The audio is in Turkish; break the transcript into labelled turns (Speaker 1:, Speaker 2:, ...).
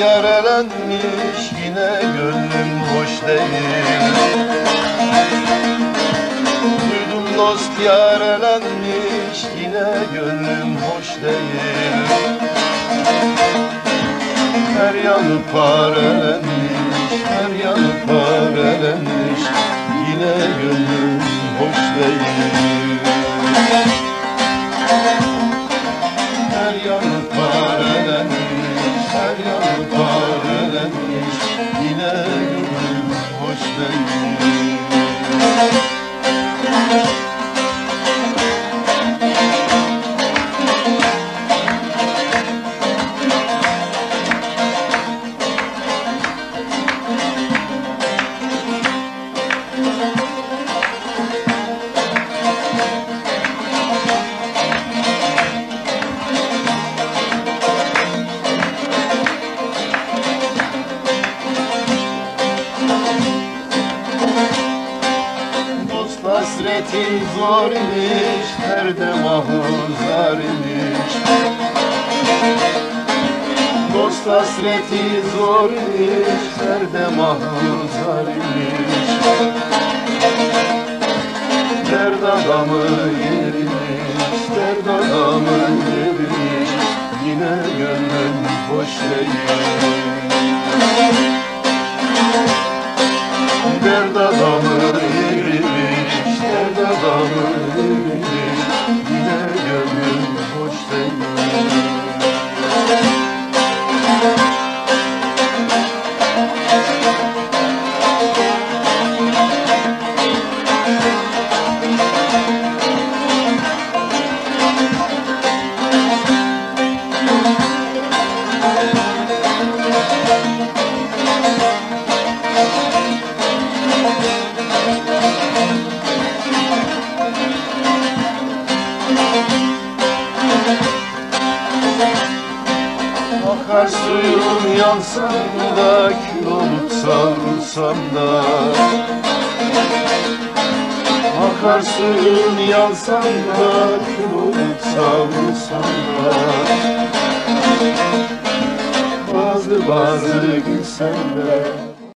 Speaker 1: yarelenmiş yine gönlüm hoş değil. Duydum dost yarelenmiş yine gönlüm hoş değil. Her yanı parelenmiş, her yanı parelenmiş Yine gönlüm hoş değil hoş hasretin zor imiş, her demahı zar imiş. Dost hasreti zor imiş, her demahı zar imiş. Derd adamı yerimiş, derd adamı yerimiş. Yine gönlüm hoş değil. Erimiş, Akar suyum yansan da kül olup savrulsam da. Akar suyum yansan da kül olup savrulsam da. Bazı bazı gülsen de